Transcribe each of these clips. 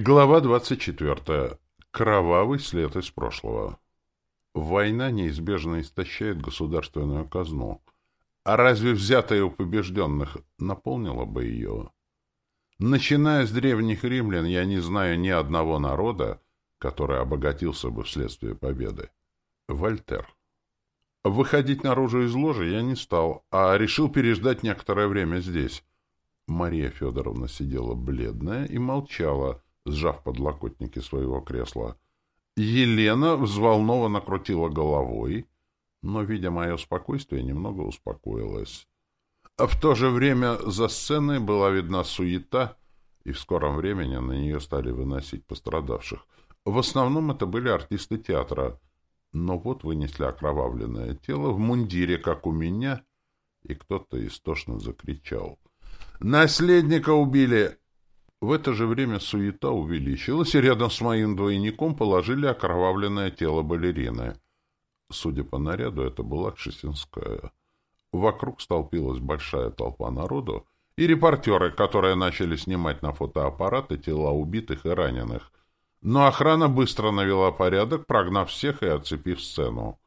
Глава 24. Кровавый след из прошлого. Война неизбежно истощает государственную казну. А разве взятое у побежденных наполнило бы ее? Начиная с древних римлян, я не знаю ни одного народа, который обогатился бы вследствие победы. Вольтер. Выходить наружу из ложи я не стал, а решил переждать некоторое время здесь. Мария Федоровна сидела бледная и молчала, сжав подлокотники своего кресла. Елена взволнованно крутила головой, но, видя мое спокойствие, немного успокоилась. А в то же время за сценой была видна суета, и в скором времени на нее стали выносить пострадавших. В основном это были артисты театра, но вот вынесли окровавленное тело в мундире, как у меня, и кто-то истошно закричал. «Наследника убили! В это же время суета увеличилась, и рядом с моим двойником положили окровавленное тело балерины. Судя по наряду, это была Кшесинская. Вокруг столпилась большая толпа народу, и репортеры, которые начали снимать на фотоаппараты тела убитых и раненых. Но охрана быстро навела порядок, прогнав всех и оцепив сцену.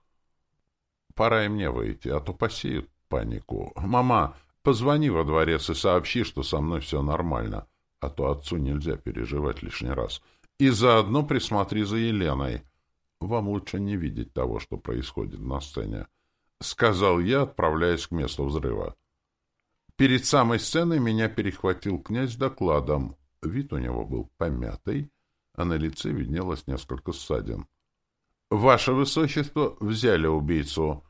«Пора и мне выйти, а то посеют панику. Мама, позвони во дворец и сообщи, что со мной все нормально» а то отцу нельзя переживать лишний раз. И заодно присмотри за Еленой. Вам лучше не видеть того, что происходит на сцене, — сказал я, отправляясь к месту взрыва. Перед самой сценой меня перехватил князь докладом. Вид у него был помятый, а на лице виднелось несколько ссадин. — Ваше Высочество, взяли убийцу.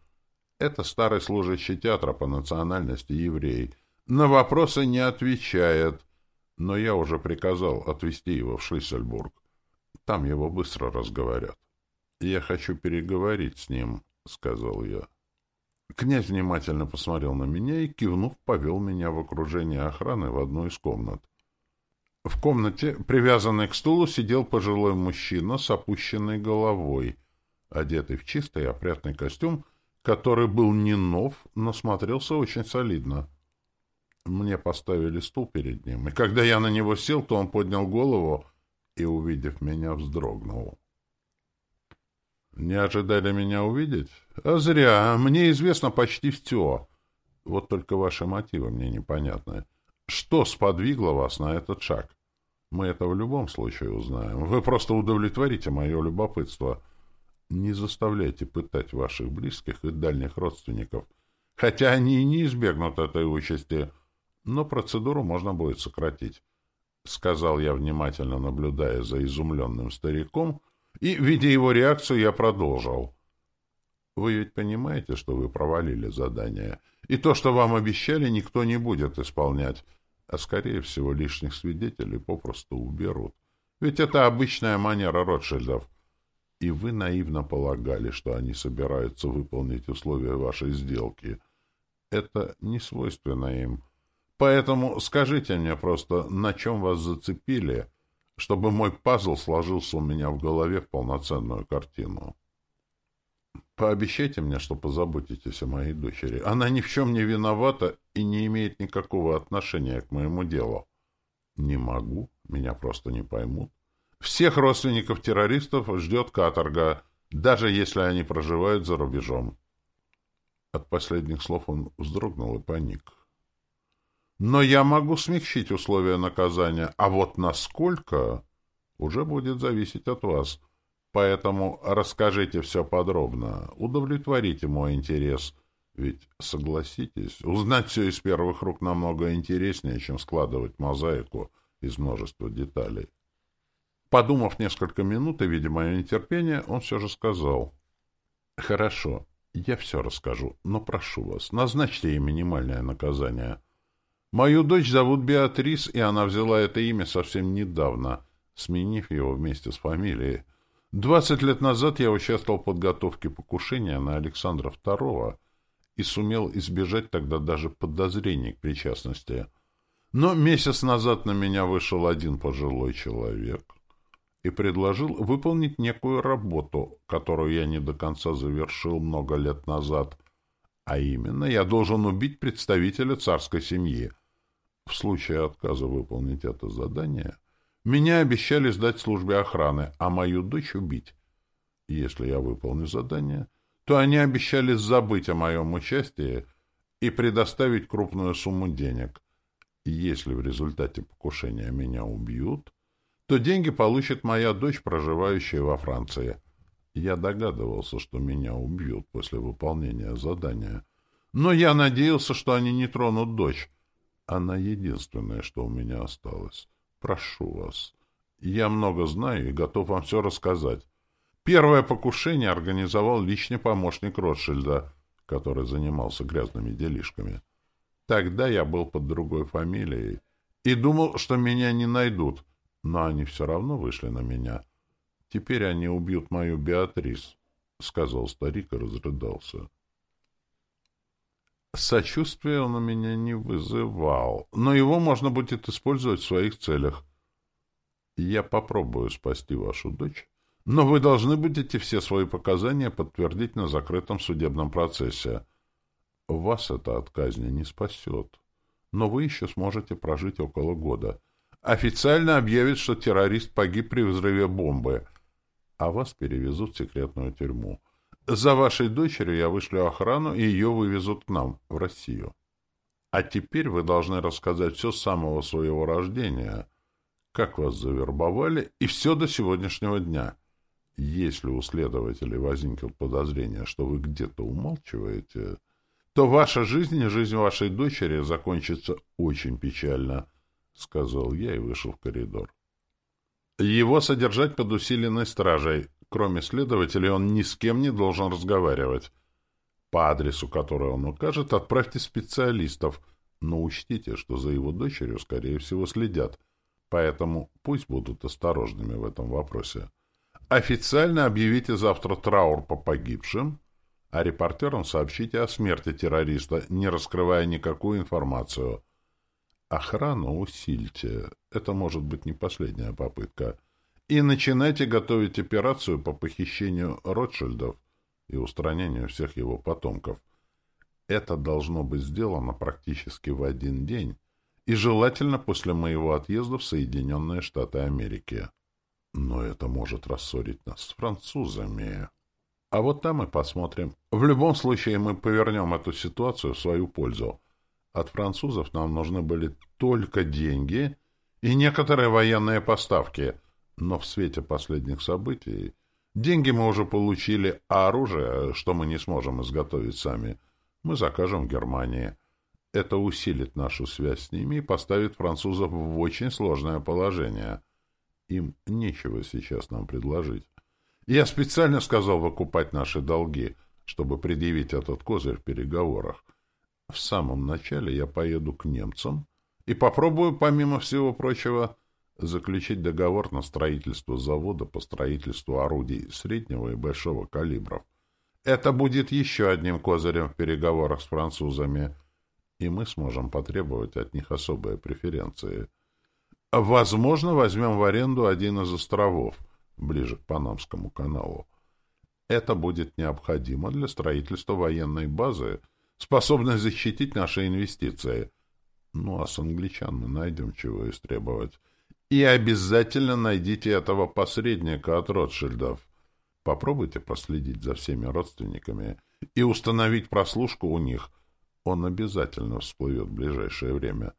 Это старый служащий театра по национальности еврей. На вопросы не отвечает. — но я уже приказал отвезти его в Шлиссельбург. Там его быстро разговорят. «Я хочу переговорить с ним», — сказал я. Князь внимательно посмотрел на меня и, кивнув, повел меня в окружение охраны в одну из комнат. В комнате, привязанный к стулу, сидел пожилой мужчина с опущенной головой, одетый в чистый опрятный костюм, который был не нов, но смотрелся очень солидно. Мне поставили стул перед ним, и когда я на него сел, то он поднял голову и, увидев меня, вздрогнул. Не ожидали меня увидеть? А зря. Мне известно почти все. Вот только ваши мотивы мне непонятны. Что сподвигло вас на этот шаг? Мы это в любом случае узнаем. Вы просто удовлетворите мое любопытство. Не заставляйте пытать ваших близких и дальних родственников, хотя они и не избегнут этой участи — но процедуру можно будет сократить, — сказал я, внимательно наблюдая за изумленным стариком, и, видя его реакцию, я продолжил. — Вы ведь понимаете, что вы провалили задание, и то, что вам обещали, никто не будет исполнять, а, скорее всего, лишних свидетелей попросту уберут. Ведь это обычная манера Ротшильдов. И вы наивно полагали, что они собираются выполнить условия вашей сделки. Это не свойственно им. — Поэтому скажите мне просто, на чем вас зацепили, чтобы мой пазл сложился у меня в голове в полноценную картину. Пообещайте мне, что позаботитесь о моей дочери. Она ни в чем не виновата и не имеет никакого отношения к моему делу. Не могу, меня просто не поймут. Всех родственников террористов ждет каторга, даже если они проживают за рубежом. От последних слов он вздрогнул и паник. Но я могу смягчить условия наказания, а вот насколько уже будет зависеть от вас. Поэтому расскажите все подробно, удовлетворите мой интерес. Ведь, согласитесь, узнать все из первых рук намного интереснее, чем складывать мозаику из множества деталей. Подумав несколько минут и, видя мое нетерпение, он все же сказал. «Хорошо, я все расскажу, но прошу вас, назначьте ей минимальное наказание». Мою дочь зовут Беатрис, и она взяла это имя совсем недавно, сменив его вместе с фамилией. Двадцать лет назад я участвовал в подготовке покушения на Александра II и сумел избежать тогда даже подозрений к причастности. Но месяц назад на меня вышел один пожилой человек и предложил выполнить некую работу, которую я не до конца завершил много лет назад, а именно я должен убить представителя царской семьи — в случае отказа выполнить это задание, Меня обещали сдать службе охраны, а мою дочь убить. Если я выполню задание, то они обещали забыть о моем участии и предоставить крупную сумму денег. Если в результате покушения меня убьют, то деньги получит моя дочь, проживающая во Франции. Я догадывался, что меня убьют после выполнения задания. Но я надеялся, что они не тронут дочь. Она единственная, что у меня осталось. Прошу вас. Я много знаю и готов вам все рассказать. Первое покушение организовал личный помощник Ротшильда, который занимался грязными делишками. Тогда я был под другой фамилией и думал, что меня не найдут, но они все равно вышли на меня. Теперь они убьют мою Беатрис, — сказал старик и разрыдался. Сочувствия он у меня не вызывал, но его можно будет использовать в своих целях. Я попробую спасти вашу дочь, но вы должны будете все свои показания подтвердить на закрытом судебном процессе. Вас это от казни не спасет, но вы еще сможете прожить около года. Официально объявят, что террорист погиб при взрыве бомбы, а вас перевезут в секретную тюрьму. За вашей дочерью я вышлю охрану, и ее вывезут к нам, в Россию. А теперь вы должны рассказать все с самого своего рождения, как вас завербовали, и все до сегодняшнего дня. Если у следователей возникнет подозрение, что вы где-то умалчиваете, то ваша жизнь и жизнь вашей дочери закончится очень печально, — сказал я и вышел в коридор. Его содержать под усиленной стражей, Кроме следователей, он ни с кем не должен разговаривать. По адресу, который он укажет, отправьте специалистов, но учтите, что за его дочерью, скорее всего, следят. Поэтому пусть будут осторожными в этом вопросе. Официально объявите завтра траур по погибшим, а репортерам сообщите о смерти террориста, не раскрывая никакую информацию. Охрану усильте. Это может быть не последняя попытка и начинайте готовить операцию по похищению Ротшильдов и устранению всех его потомков. Это должно быть сделано практически в один день и желательно после моего отъезда в Соединенные Штаты Америки. Но это может рассорить нас с французами. А вот там мы посмотрим. В любом случае мы повернем эту ситуацию в свою пользу. От французов нам нужны были только деньги и некоторые военные поставки — но в свете последних событий деньги мы уже получили, а оружие, что мы не сможем изготовить сами, мы закажем в Германии. Это усилит нашу связь с ними и поставит французов в очень сложное положение. Им нечего сейчас нам предложить. Я специально сказал выкупать наши долги, чтобы предъявить этот козырь в переговорах. В самом начале я поеду к немцам и попробую, помимо всего прочего, заключить договор на строительство завода по строительству орудий среднего и большого калибров. Это будет еще одним козырем в переговорах с французами, и мы сможем потребовать от них особые преференции. Возможно, возьмем в аренду один из островов, ближе к Панамскому каналу. Это будет необходимо для строительства военной базы, способной защитить наши инвестиции. Ну, а с англичан мы найдем чего истребовать. И обязательно найдите этого посредника от Ротшильдов. Попробуйте последить за всеми родственниками и установить прослушку у них. Он обязательно всплывет в ближайшее время.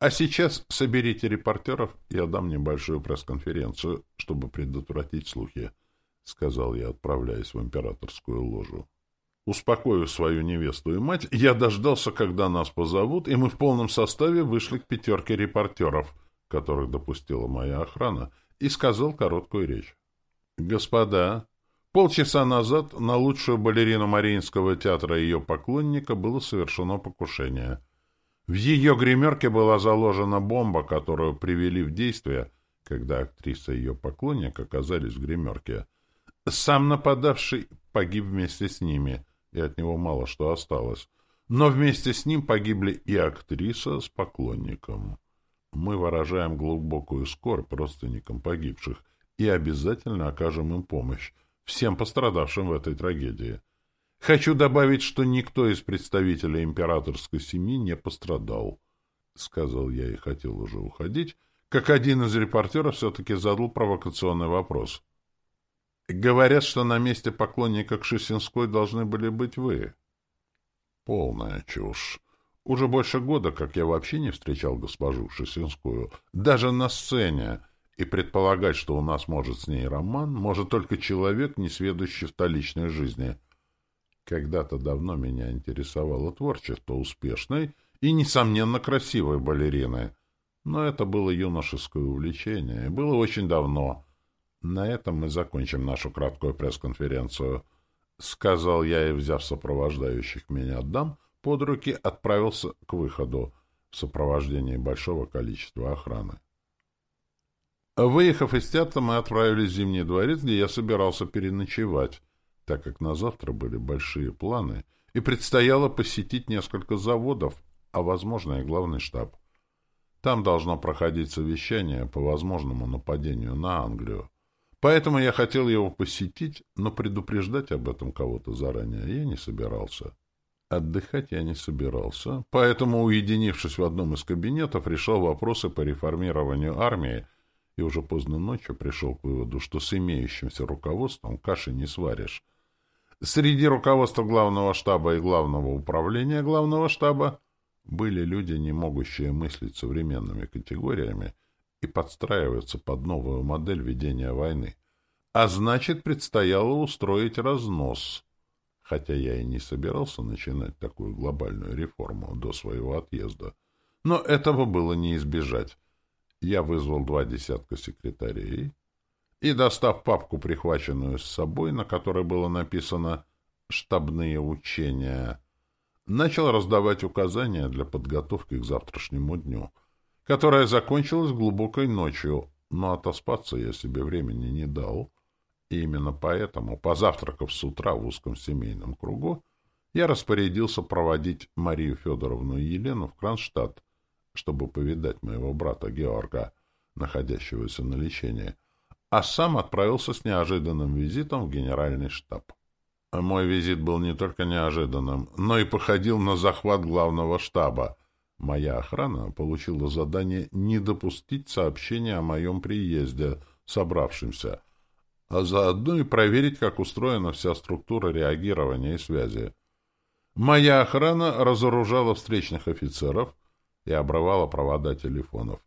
А сейчас соберите репортеров, я дам небольшую пресс-конференцию, чтобы предотвратить слухи, — сказал я, отправляясь в императорскую ложу. Успокоив свою невесту и мать, я дождался, когда нас позовут, и мы в полном составе вышли к пятерке репортеров — которых допустила моя охрана, и сказал короткую речь. «Господа, полчаса назад на лучшую балерину Мариинского театра и ее поклонника было совершено покушение. В ее гримерке была заложена бомба, которую привели в действие, когда актриса и ее поклонник оказались в гримерке. Сам нападавший погиб вместе с ними, и от него мало что осталось. Но вместе с ним погибли и актриса с поклонником. Мы выражаем глубокую скорбь родственникам погибших и обязательно окажем им помощь, всем пострадавшим в этой трагедии. Хочу добавить, что никто из представителей императорской семьи не пострадал. Сказал я и хотел уже уходить, как один из репортеров все-таки задал провокационный вопрос. «Говорят, что на месте поклонника Кшесинской должны были быть вы». «Полная чушь. Уже больше года, как я вообще не встречал госпожу Шесинскую, даже на сцене, и предполагать, что у нас может с ней роман, может только человек, не сведущий в столичной жизни. Когда-то давно меня интересовало творчество успешной и, несомненно, красивой балерины. Но это было юношеское увлечение, и было очень давно. На этом мы закончим нашу краткую пресс-конференцию, — сказал я и, взяв сопровождающих меня дам, под руки отправился к выходу в сопровождении большого количества охраны. Выехав из театра, мы отправились в Зимний дворец, где я собирался переночевать, так как на завтра были большие планы, и предстояло посетить несколько заводов, а, возможно, и главный штаб. Там должно проходить совещание по возможному нападению на Англию. Поэтому я хотел его посетить, но предупреждать об этом кого-то заранее я не собирался. Отдыхать я не собирался, поэтому, уединившись в одном из кабинетов, решил вопросы по реформированию армии и уже поздно ночью пришел к выводу, что с имеющимся руководством каши не сваришь. Среди руководства главного штаба и главного управления главного штаба были люди, не могущие мыслить современными категориями и подстраиваться под новую модель ведения войны. А значит, предстояло устроить разнос — хотя я и не собирался начинать такую глобальную реформу до своего отъезда. Но этого было не избежать. Я вызвал два десятка секретарей и, достав папку, прихваченную с собой, на которой было написано «Штабные учения», начал раздавать указания для подготовки к завтрашнему дню, которая закончилась глубокой ночью, но отоспаться я себе времени не дал — и именно поэтому, позавтракав с утра в узком семейном кругу, я распорядился проводить Марию Федоровну и Елену в Кронштадт, чтобы повидать моего брата Георга, находящегося на лечении, а сам отправился с неожиданным визитом в генеральный штаб. Мой визит был не только неожиданным, но и походил на захват главного штаба. Моя охрана получила задание не допустить сообщения о моем приезде собравшимся, а заодно и проверить, как устроена вся структура реагирования и связи. Моя охрана разоружала встречных офицеров и обрывала провода телефонов.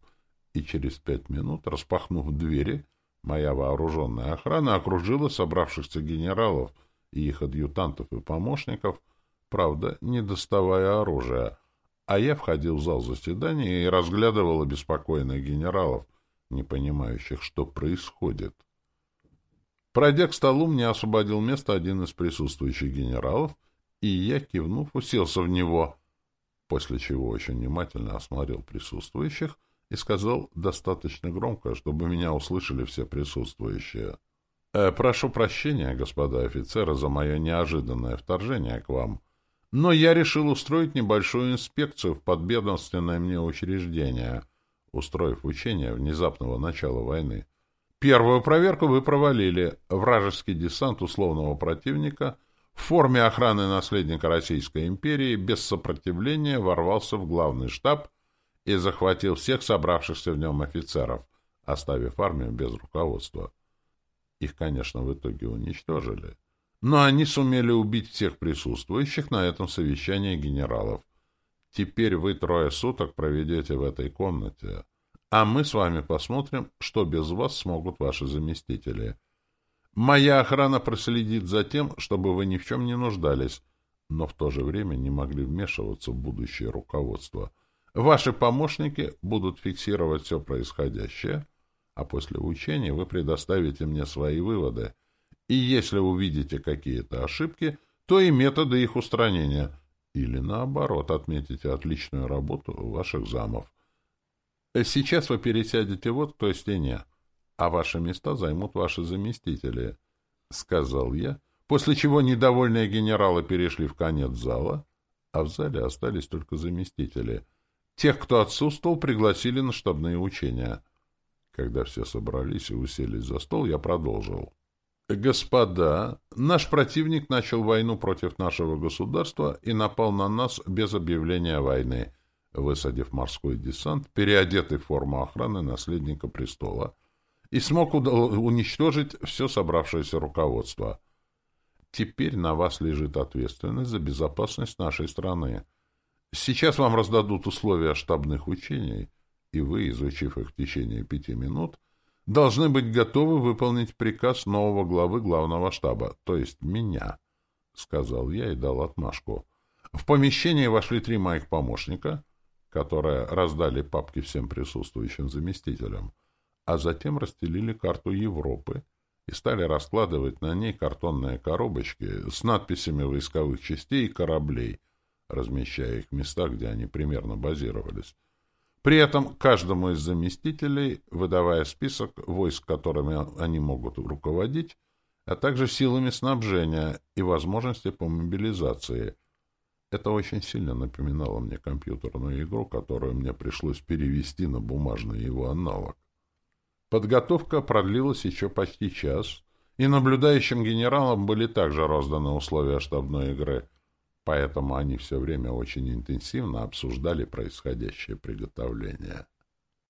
И через пять минут, распахнув двери, моя вооруженная охрана окружила собравшихся генералов и их адъютантов и помощников, правда, не доставая оружия, а я входил в зал заседания и разглядывал обеспокоенных генералов, не понимающих, что происходит. Пройдя к столу, мне освободил место один из присутствующих генералов, и я, кивнув, уселся в него, после чего очень внимательно осмотрел присутствующих и сказал достаточно громко, чтобы меня услышали все присутствующие. «Э, «Прошу прощения, господа офицеры, за мое неожиданное вторжение к вам, но я решил устроить небольшую инспекцию в подведомственное мне учреждение, устроив учение внезапного начала войны». Первую проверку вы провалили. Вражеский десант условного противника в форме охраны наследника Российской империи без сопротивления ворвался в главный штаб и захватил всех собравшихся в нем офицеров, оставив армию без руководства. Их, конечно, в итоге уничтожили. Но они сумели убить всех присутствующих на этом совещании генералов. Теперь вы трое суток проведете в этой комнате. А мы с вами посмотрим, что без вас смогут ваши заместители. Моя охрана проследит за тем, чтобы вы ни в чем не нуждались, но в то же время не могли вмешиваться в будущее руководство. Ваши помощники будут фиксировать все происходящее, а после учения вы предоставите мне свои выводы. И если увидите какие-то ошибки, то и методы их устранения. Или, наоборот, отметите отличную работу ваших замов. Сейчас вы пересядете вот к той стене, а ваши места займут ваши заместители, — сказал я, после чего недовольные генералы перешли в конец зала, а в зале остались только заместители. Тех, кто отсутствовал, пригласили на штабные учения. Когда все собрались и уселись за стол, я продолжил. «Господа, наш противник начал войну против нашего государства и напал на нас без объявления войны. Высадив морской десант, переодетый в форму охраны наследника престола, и смог уничтожить все собравшееся руководство. Теперь на вас лежит ответственность за безопасность нашей страны. Сейчас вам раздадут условия штабных учений, и вы, изучив их в течение пяти минут, должны быть готовы выполнить приказ нового главы главного штаба, то есть меня, — сказал я и дал отмашку. В помещение вошли три моих помощника, которые раздали папки всем присутствующим заместителям, а затем расстелили карту Европы и стали раскладывать на ней картонные коробочки с надписями войсковых частей и кораблей, размещая их в местах, где они примерно базировались. При этом каждому из заместителей выдавая список войск, которыми они могут руководить, а также силами снабжения и возможности по мобилизации. Это очень сильно напоминало мне компьютерную игру, которую мне пришлось перевести на бумажный его аналог. Подготовка продлилась еще почти час, и наблюдающим генералам были также розданы условия штабной игры — поэтому они все время очень интенсивно обсуждали происходящее приготовление.